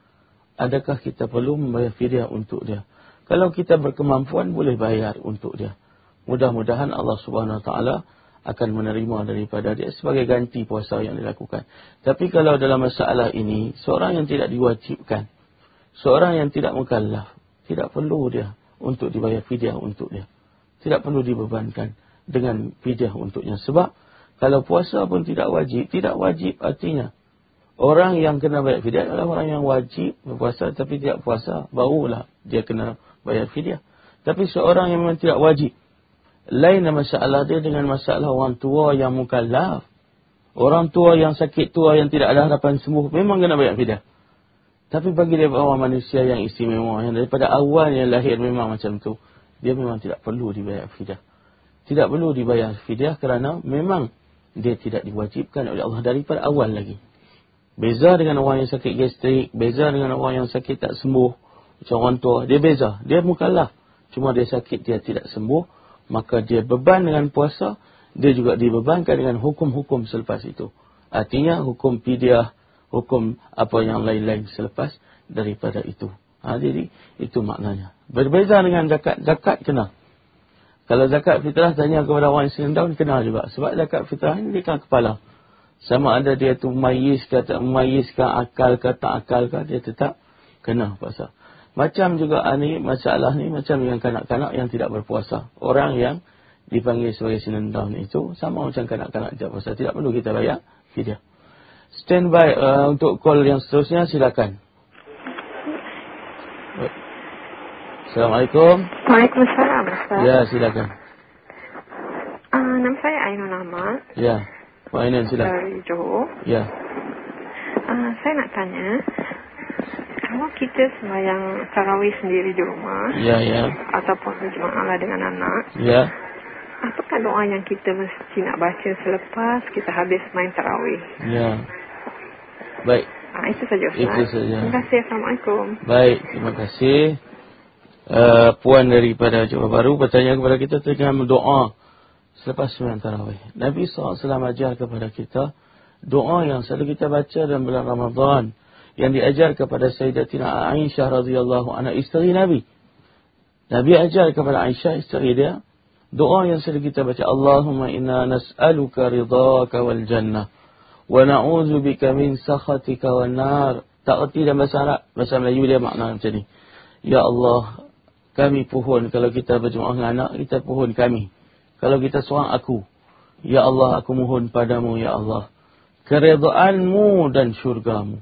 adakah kita perlu membayar fidyah untuk dia? Kalau kita berkemampuan boleh bayar untuk dia. Mudah-mudahan Allah Subhanahu Wa Taala akan menerima daripada dia sebagai ganti puasa yang dilakukan. Tapi kalau dalam masalah ini seorang yang tidak diwajibkan, seorang yang tidak mukallaf, tidak perlu dia untuk dibayar fidyah untuk dia. Tidak perlu dibebankan dengan fidyah untuknya sebab kalau puasa pun tidak wajib, tidak wajib artinya Orang yang kena bayar fidyah adalah orang yang wajib berpuasa tapi tidak puasa. Barulah dia kena bayar fidyah. Tapi seorang yang memang tidak wajib. Lain masalah dia dengan masalah orang tua yang mukallaf. Orang tua yang sakit tua yang tidak ada harapan sembuh memang kena bayar fidyah. Tapi bagi dia bahawa manusia yang istimewa yang daripada awal yang lahir memang macam tu. dia memang tidak perlu dibayar fidyah. Tidak perlu dibayar fidyah kerana memang dia tidak diwajibkan oleh Allah daripada awal lagi. Beza dengan orang yang sakit gastrik, beza dengan orang yang sakit tak sembuh, macam orang tua, dia beza. Dia mukallaf. Cuma dia sakit, dia tidak sembuh, maka dia beban dengan puasa, dia juga dibebankan dengan hukum-hukum selepas itu. Artinya hukum fidyah, hukum apa yang lain-lain selepas daripada itu. Ha, jadi itu maknanya. Berbeza dengan zakat, zakat kena. Kalau zakat fitrah tanya kepada orang yang sedang down, kena juga. Sebab zakat fitrah ini dia kan kepala. Sama ada dia tu mayis ke tak mayis ke, akal ke tak akal ke, dia tetap kena puasa. Macam juga ini masalah ni macam dengan kanak-kanak yang tidak berpuasa. Orang yang dipanggil sebagai down itu sama macam kanak-kanak tidak puasa. Tidak perlu kita bayar fidyah. Stand by uh, untuk call yang seterusnya silakan. Assalamualaikum. Waalaikumsalam. Ya, silakan. Uh, nama saya Ainun Ahmad. Ya. Pak Ainun, silakan. Dari Johor. Ya. Uh, saya nak tanya, kalau kita sembahyang tarawih sendiri di rumah, ya, ya. ataupun berjemaah dengan anak, ya. Apakah doa yang kita mesti nak baca selepas kita habis main tarawih? Ya. Baik. Uh, itu saja, Ustaz. Itu saja. Terima kasih. Assalamualaikum. Baik, terima kasih uh, puan daripada Johor Baru bertanya kepada kita tentang doa selepas sembahyang tarawih. Nabi SAW ajar kepada kita doa yang selalu kita baca dalam bulan Ramadan yang diajar kepada Sayyidatina Aisyah radhiyallahu anha isteri Nabi. Nabi ajar kepada Aisyah isteri dia doa yang selalu kita baca Allahumma inna nas'aluka ridhaka wal jannah wa na'udzu bika min sakhatika wan nar. Tak erti dalam bahasa Arab, bahasa Melayu dia makna macam ni. Ya Allah, kami pohon kalau kita berjemaah dengan anak kita pohon kami kalau kita seorang aku ya Allah aku mohon padamu ya Allah keredaanmu dan syurgamu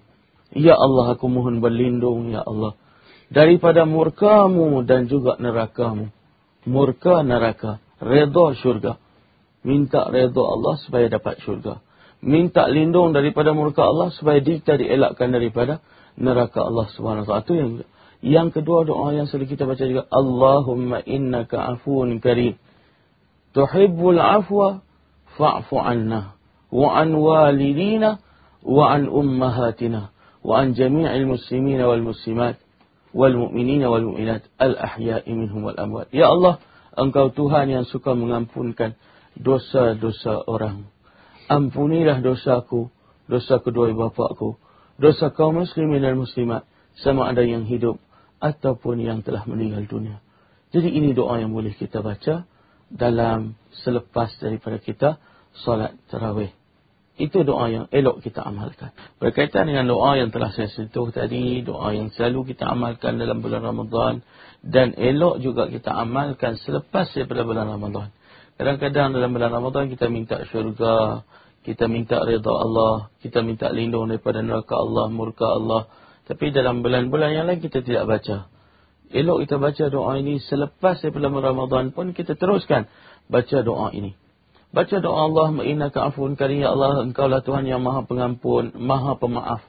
ya Allah aku mohon berlindung ya Allah daripada murkamu dan juga nerakamu murka neraka. Redha syurga. Minta redha Allah supaya dapat syurga. Minta lindung daripada murka Allah supaya kita dielakkan daripada neraka Allah taala. Itu yang yang kedua doa yang selalu kita baca juga. Allahumma innaka afuun karim. Tuhibbul afwa fa'fu anna. Wa an walidina wa an ummahatina. Wa an jami'il muslimin wal muslimat wal mu'minin wal mu'minat al ahya'i minhum wal amwat. Ya Allah, Engkau Tuhan yang suka mengampunkan dosa-dosa orang. Ampunilah dosaku, dosa kedua bapakku, dosa kaum muslimin dan muslimat sama ada yang hidup ataupun yang telah meninggal dunia. Jadi ini doa yang boleh kita baca dalam selepas daripada kita solat tarawih. Itu doa yang elok kita amalkan. Berkaitan dengan doa yang telah saya sentuh tadi, doa yang selalu kita amalkan dalam bulan Ramadan dan elok juga kita amalkan selepas daripada bulan Ramadan. Kadang-kadang dalam bulan Ramadan kita minta syurga, kita minta reda Allah, kita minta lindung daripada neraka Allah, murka Allah. Tapi dalam bulan-bulan yang lain kita tidak baca. Elok kita baca doa ini selepas daripada Ramadan pun kita teruskan baca doa ini. Baca doa Allah innaka afun karim ya Allah engkau lah Tuhan yang Maha Pengampun, Maha Pemaaf.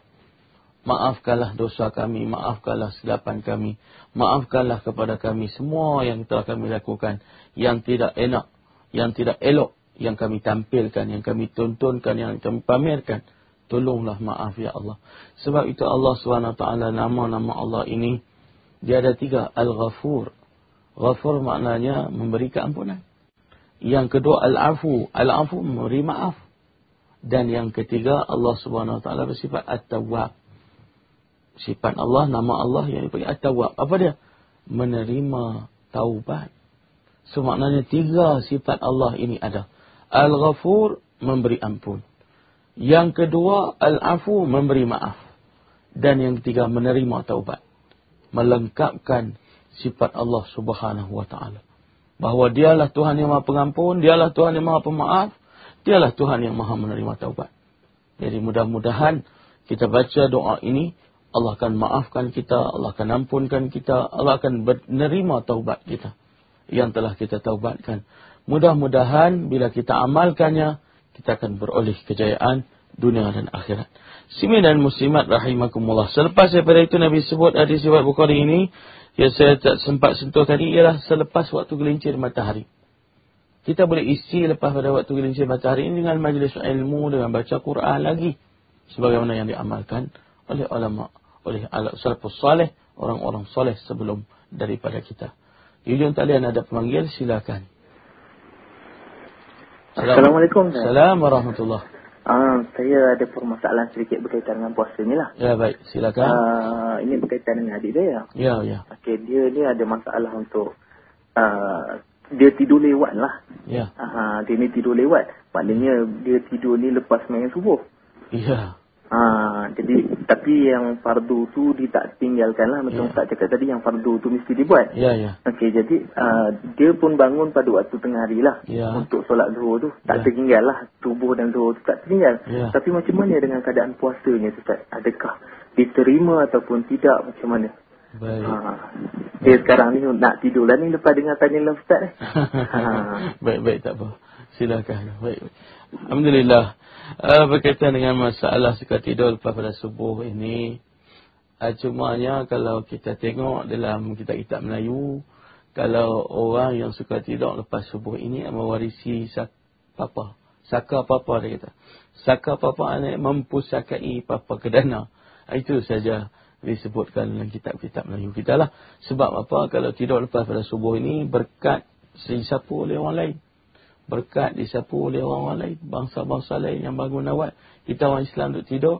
Maafkanlah dosa kami, maafkanlah silapan kami, maafkanlah kepada kami semua yang telah kami lakukan yang tidak enak, yang tidak elok yang kami tampilkan, yang kami tontonkan, yang kami pamerkan. Tolonglah maaf ya Allah. Sebab itu Allah SWT nama-nama Allah ini. Dia ada tiga. Al-Ghafur. Ghafur maknanya memberi keampunan. Yang kedua Al-Afu. Al-Afu memberi maaf. Dan yang ketiga Allah SWT bersifat At-Tawwab. Sifat Allah, nama Allah yang dipanggil At-Tawwab. Apa dia? Menerima taubat. So maknanya tiga sifat Allah ini ada. Al-Ghafur memberi ampun. Yang kedua, al-afu memberi maaf. Dan yang ketiga, menerima taubat. Melengkapkan sifat Allah subhanahu wa ta'ala. Bahawa dialah Tuhan yang maha pengampun, dialah Tuhan yang maha pemaaf, dialah Tuhan yang maha menerima taubat. Jadi mudah-mudahan kita baca doa ini, Allah akan maafkan kita, Allah akan ampunkan kita, Allah akan menerima taubat kita. Yang telah kita taubatkan. Mudah-mudahan bila kita amalkannya, kita akan beroleh kejayaan dunia dan akhirat. Simi dan muslimat rahimakumullah. Selepas daripada itu Nabi sebut hadis riwayat Bukhari ini yang saya tak sempat sentuh tadi ialah selepas waktu gelincir matahari. Kita boleh isi lepas pada waktu gelincir matahari ini dengan majlis ilmu, dengan baca Quran lagi. Sebagaimana yang diamalkan oleh ulama, oleh salafus salih, orang-orang soleh sebelum daripada kita. Di ujung talian ada pemanggil, silakan. Assalamualaikum. Assalamualaikum warahmatullahi Ah, saya ada permasalahan sedikit berkaitan dengan puasa ni lah. Ya, baik. Silakan. Ah, ini berkaitan dengan adik dia. Ya, ya. Okey, dia ni ada masalah untuk uh, dia tidur lewat lah. Ya. Ah, dia ni tidur lewat. Maknanya dia tidur ni lepas main subuh. Ya. Ha, jadi tapi yang fardu tu dia tak tinggalkan lah macam yeah. Ustaz cakap tadi yang fardu tu mesti dibuat. Ya yeah, ya. Yeah. Okey jadi uh, dia pun bangun pada waktu tengah hari lah yeah. untuk solat zuhur tu tak yeah. tertinggal lah tubuh dan zuhur tu tak tertinggal. Yeah. Tapi macam mana dengan keadaan puasanya Ustaz? Adakah diterima ataupun tidak macam mana? Baik. Ha. Dia sekarang ni nak tidur lah ni lepas dengar tanya lah Ustaz. Eh. ha. Baik baik tak apa. Silakan. Baik. Alhamdulillah uh, berkaitan dengan masalah suka tidur lepas pada subuh ini uh, cumanya kalau kita tengok dalam kitab-kitab Melayu kalau orang yang suka tidur lepas subuh ini mewarisi papa saka papa dia kata. Saka papa ini mempusakai papa kedana ah, itu saja disebutkan dalam kitab-kitab Melayu kita lah. Sebab apa? Kalau tidur lepas pada subuh ini berkat disapu oleh orang lain berkat disapu oleh orang-orang lain, bangsa-bangsa lain yang bangun awal. Kita orang Islam duduk tidur,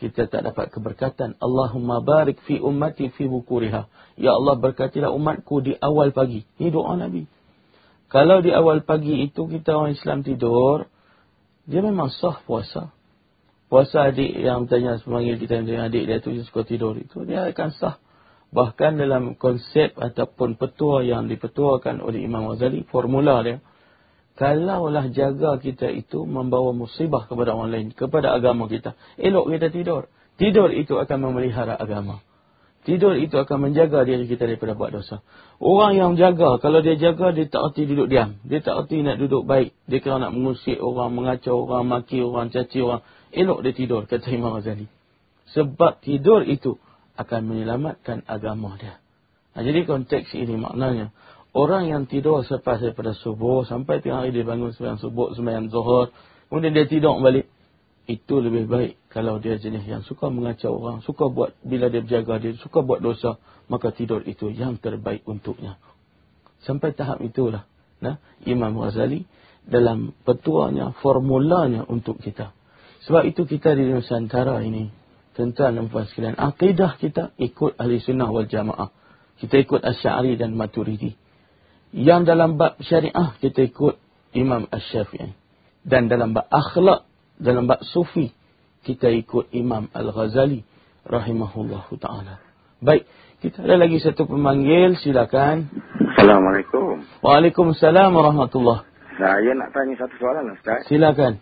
kita tak dapat keberkatan. Allahumma barik fi ummati fi bukuriha. Ya Allah berkatilah umatku di awal pagi. Ini doa Nabi. Kalau di awal pagi itu kita orang Islam tidur, dia memang sah puasa. Puasa adik yang tanya semanggil kita yang adik dia tu suka tidur itu, dia akan sah. Bahkan dalam konsep ataupun petua yang dipetuakan oleh Imam Ghazali, formula dia, kalaulah jaga kita itu membawa musibah kepada orang lain, kepada agama kita. Elok kita tidur. Tidur itu akan memelihara agama. Tidur itu akan menjaga diri kita daripada buat dosa. Orang yang jaga, kalau dia jaga, dia tak erti duduk diam. Dia tak erti nak duduk baik. Dia kena nak mengusik orang, mengacau orang, maki orang, caci orang. Elok dia tidur, kata Imam Ghazali. Sebab tidur itu akan menyelamatkan agama dia. Nah, jadi konteks ini maknanya, Orang yang tidur selepas daripada subuh sampai tengah hari dia bangun sembahyang subuh, sembahyang zuhur, kemudian dia tidur balik. Itu lebih baik kalau dia jenis yang suka mengacau orang, suka buat bila dia berjaga dia, suka buat dosa, maka tidur itu yang terbaik untuknya. Sampai tahap itulah nah, Imam Ghazali dalam petuanya, formulanya untuk kita. Sebab itu kita di Nusantara ini, tuan-tuan dan puan sekalian, akidah kita ikut ahli sunnah wal jamaah. Kita ikut Asy'ari dan Maturidi. Yang dalam bab syariah kita ikut Imam Ash-Syafi'i. Dan dalam bab akhlak, dalam bab sufi, kita ikut Imam Al-Ghazali rahimahullahu ta'ala. Baik, kita ada lagi satu pemanggil, silakan. Assalamualaikum. Waalaikumsalam warahmatullahi Saya nak tanya satu soalan Ustaz. Silakan.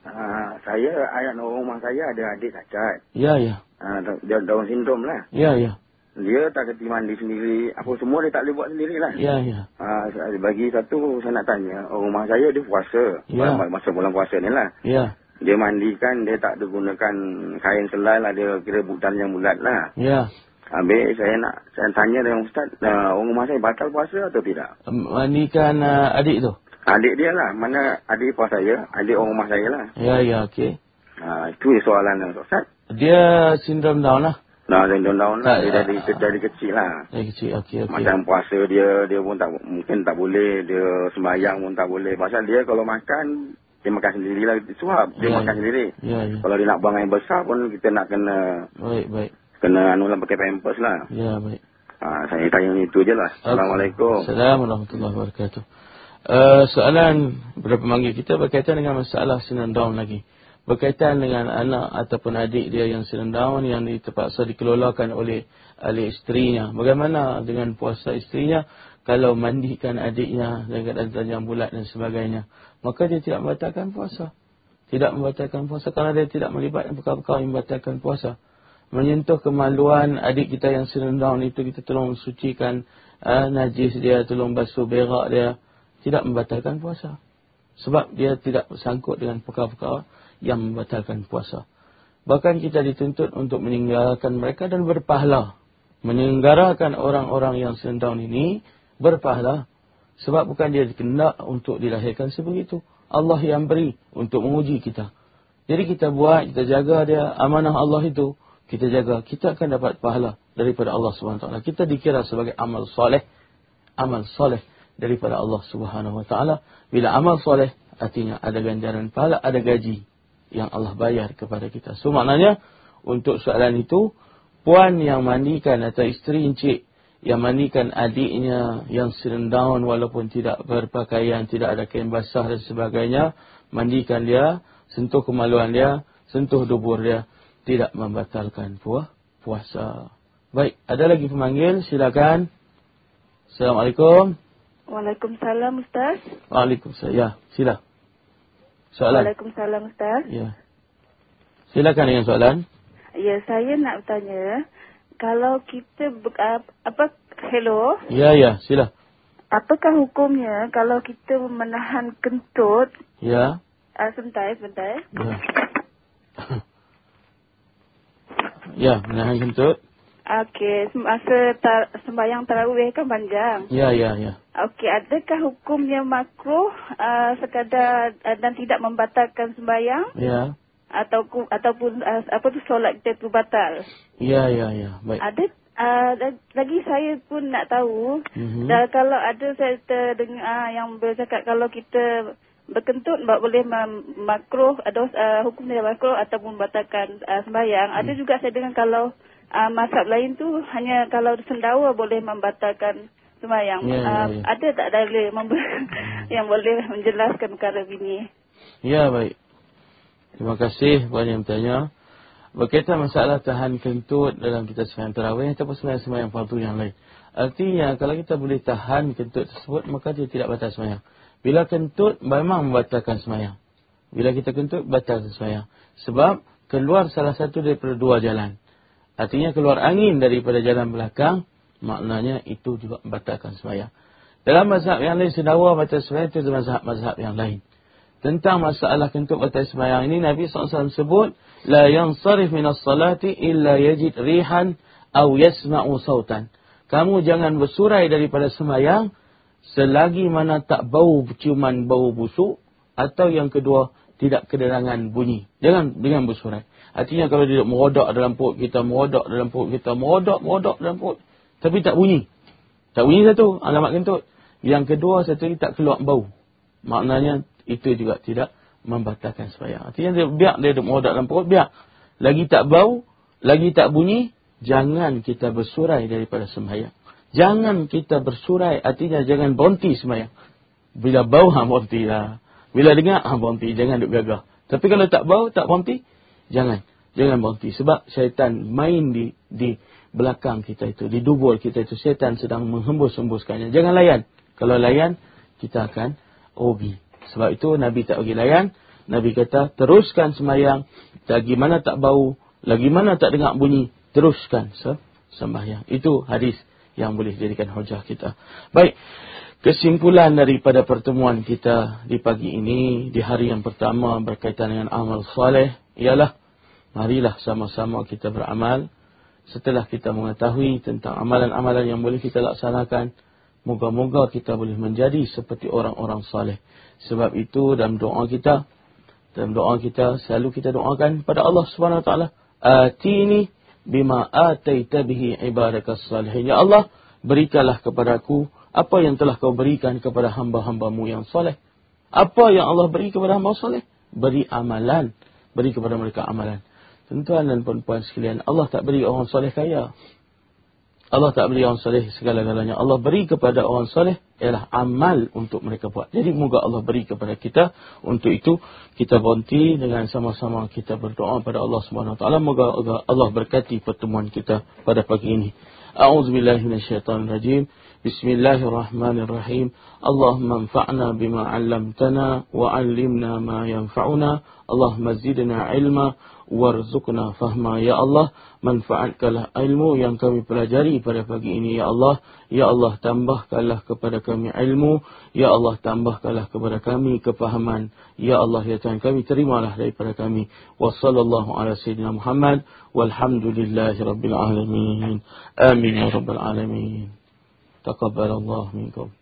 Uh, saya, ayat rumah saya ada adik cacat. Ya, ya. Uh, dia Down syndrome lah. Ya, ya. Dia tak kerti mandi sendiri. Apa semua dia tak boleh buat sendirilah. Ya, ya. Ha, bagi satu, saya nak tanya. Rumah saya dia puasa. Ya. Masa bulan puasa ni lah. Ya. Dia mandikan, dia tak ada gunakan kain selai lah. Dia kira budan yang bulat lah. Ya. Habis saya nak saya tanya dengan Ustaz, uh, orang rumah saya batal puasa atau tidak? Mandikan uh, adik tu? Adik dia lah. Mana adik puasa saya, adik orang rumah saya lah. Ya, ya, okey. Ha, itu soalan Ustaz. Dia sindrom Down lah. Nah, dan daun lah. Dia dari, uh, dari kecil lah. Dari kecil, okey, okey. Macam puasa dia, dia pun tak, mungkin tak boleh. Dia sembahyang pun tak boleh. Pasal dia kalau makan, dia makan sendiri lah. Suap, dia ya, makan ya. sendiri. Ya, ya. Kalau dia nak buang air besar pun, kita nak kena... Baik, baik. Kena anu lah pakai pampers lah. Ya, baik. Ha, saya tanya itu je lah. Assalamualaikum. Assalamualaikum warahmatullahi wabarakatuh. Uh, soalan berapa manggil kita berkaitan dengan masalah sinan down lagi berkaitan dengan anak ataupun adik dia yang sedang down yang terpaksa dikelolakan oleh oleh isterinya. Bagaimana dengan puasa isterinya kalau mandikan adiknya dengan keadaan bulat dan sebagainya. Maka dia tidak membatalkan puasa. Tidak membatalkan puasa kerana dia tidak melibatkan perkara-perkara yang membatalkan puasa. Menyentuh kemaluan adik kita yang sedang down itu kita tolong sucikan uh, najis dia, tolong basuh berak dia. Tidak membatalkan puasa. Sebab dia tidak sangkut dengan perkara-perkara yang membatalkan puasa. Bahkan kita dituntut untuk meninggalkan mereka dan berpahala. Menyelenggarakan orang-orang yang sedang ini berpahala. Sebab bukan dia dikendak untuk dilahirkan sebegitu. Allah yang beri untuk menguji kita. Jadi kita buat, kita jaga dia, amanah Allah itu. Kita jaga, kita akan dapat pahala daripada Allah SWT. Kita dikira sebagai amal soleh. Amal soleh daripada Allah SWT. Bila amal soleh, artinya ada ganjaran pahala, ada gaji yang Allah bayar kepada kita. So maknanya untuk soalan itu puan yang mandikan atau isteri encik yang mandikan adiknya yang sedang down walaupun tidak berpakaian, tidak ada kain basah dan sebagainya, mandikan dia, sentuh kemaluan dia, sentuh dubur dia, tidak membatalkan puah, puasa. Baik, ada lagi pemanggil, silakan. Assalamualaikum. Waalaikumsalam Ustaz. Waalaikumsalam. Ya, sila. Soalan. Waalaikumsalam Ustaz. Ya. Silakan dengan soalan. Ya, saya nak tanya, kalau kita apa hello? Ya, ya, sila. Apakah hukumnya kalau kita menahan kentut? Ya. Uh, sebentar, sebentar. Ya. ya, menahan kentut. Okey, masa tar, sembahyang tarawih kan panjang. Ya, ya, ya. Okey, adakah hukumnya makruh uh, sekadar uh, dan tidak membatalkan sembahyang? Ya. Atau ataupun uh, apa tu solat kita tu batal? Ya, ya, ya. Baik. Ada uh, lagi saya pun nak tahu mm-hmm. dan kalau ada saya terdengar uh, yang bercakap kalau kita berkentut boleh makruh ada uh, hukum dia makruh ataupun membatalkan uh, sembahyang. Mm. Ada juga saya dengar kalau uh, mazhab lain tu hanya kalau sendawa boleh membatalkan semayang. Ya, ya, ya. ada tak dalil yang boleh menjelaskan perkara ini? Ya, baik. Terima kasih buat yang bertanya. Berkaitan masalah tahan kentut dalam kita semayang terawih ataupun semayang-semayang fardu yang lain. Artinya, kalau kita boleh tahan kentut tersebut, maka dia tidak batal semayang. Bila kentut, memang membatalkan semayang. Bila kita kentut, batal semayang. Sebab, keluar salah satu daripada dua jalan. Artinya keluar angin daripada jalan belakang, maknanya itu juga membatalkan sembahyang. Dalam mazhab yang lain, sedawa batal sembahyang itu mazhab-mazhab yang lain. Tentang masalah kentut batal sembahyang ini, Nabi SAW sebut, La yansarif minas salati illa yajid rihan au yasma'u sautan. Kamu jangan bersurai daripada sembahyang selagi mana tak bau ciuman bau busuk atau yang kedua tidak kedengaran bunyi. Jangan dengan bersurai. Artinya kalau dia merodak dalam perut kita, merodak dalam perut kita, merodak, merodak dalam perut. Tapi tak bunyi. Tak bunyi satu, alamat kentut. Yang kedua, satu ini tak keluar bau. Maknanya, itu juga tidak membatalkan sembahyang. Artinya, dia, biar dia merodak dalam perut, biar. Lagi tak bau, lagi tak bunyi, jangan kita bersurai daripada sembahyang. Jangan kita bersurai, artinya jangan berhenti sembahyang. Bila bau, ha, berhenti lah. Bila dengar, ha, berhenti. Jangan duduk gagah. Tapi kalau tak bau, tak berhenti, Jangan. Jangan berhenti. Sebab syaitan main di di belakang kita itu. Di dubur kita itu. Syaitan sedang menghembus-hembuskannya. Jangan layan. Kalau layan, kita akan obi. Sebab itu Nabi tak bagi layan. Nabi kata, teruskan semayang. Lagi mana tak bau. Lagi mana tak dengar bunyi. Teruskan sembahyang. Itu hadis yang boleh jadikan hujah kita. Baik. Kesimpulan daripada pertemuan kita di pagi ini, di hari yang pertama berkaitan dengan amal saleh ialah marilah sama-sama kita beramal. Setelah kita mengetahui tentang amalan-amalan yang boleh kita laksanakan moga-moga kita boleh menjadi seperti orang-orang saleh. Sebab itu dalam doa kita dalam doa kita selalu kita doakan pada Allah Subhanahu wa taala atini bima ataita bihi ibadakas salihin. Ya Allah berikanlah kepadaku apa yang telah kau berikan kepada hamba-hambamu yang saleh. Apa yang Allah beri kepada hamba saleh? Beri amalan. Beri kepada mereka amalan Tuan-tuan dan puan-puan sekalian, Allah tak beri orang soleh kaya. Allah tak beri orang soleh segala-galanya. Allah beri kepada orang soleh ialah amal untuk mereka buat. Jadi moga Allah beri kepada kita. Untuk itu kita berhenti dengan sama-sama kita berdoa pada Allah SWT. Moga Allah berkati pertemuan kita pada pagi ini. A'udzubillahiminasyaitanirrajim. Bismillahirrahmanirrahim. Allahumma anfa'na bima 'allamtana wa 'allimna ma yanfa'una. Allahumma zidna 'ilma warzuqna fahma. Ya Allah manfaatkanlah ilmu yang kami pelajari pada pagi ini ya Allah. Ya Allah tambahkanlah kepada kami ilmu. Ya Allah tambahkanlah kepada kami kefahaman. Ya Allah ya Tuhan kami terimalah daripada kami. Wa sallallahu ala sayyidina Muhammad. Walhamdulillahi rabbil alamin. Amin ya rabbal alamin. Taqabbalallahu minkum